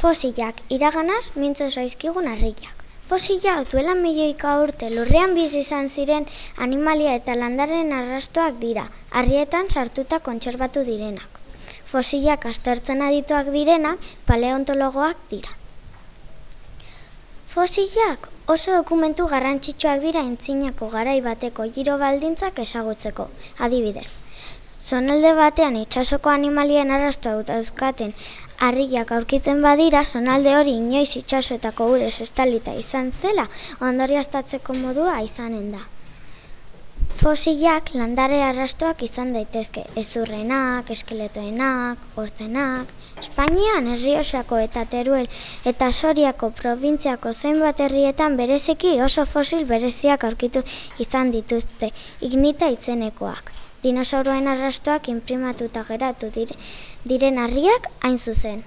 Fosilak, iraganaz, mintzo zaizkigun harriak. Fosilak duela milioika urte lurrean bizi izan ziren animalia eta landaren arrastoak dira, harrietan sartuta kontserbatu direnak. Fosilak aztertzen adituak direnak, paleontologoak dira. Fosilak oso dokumentu garrantzitsuak dira intzinako garai bateko giro baldintzak ezagutzeko, adibidez. Zonalde batean itsasoko animalien arrastoa dut euskaten harriak aurkitzen badira, zonalde hori inoiz itsasoetako urez estalita izan zela, ondoriaztatzeko modua izanen da. Fosilak landare arrastoak izan daitezke, ezurrenak, eskeletoenak, hortzenak. Espainian herriosako eta teruel eta soriako provintziako zenbat herrietan bereziki oso fosil bereziak aurkitu izan dituzte, ignita itzenekoak. Dinosauroen arrastoak imprimatuta geratu diren harriak hain zuzen.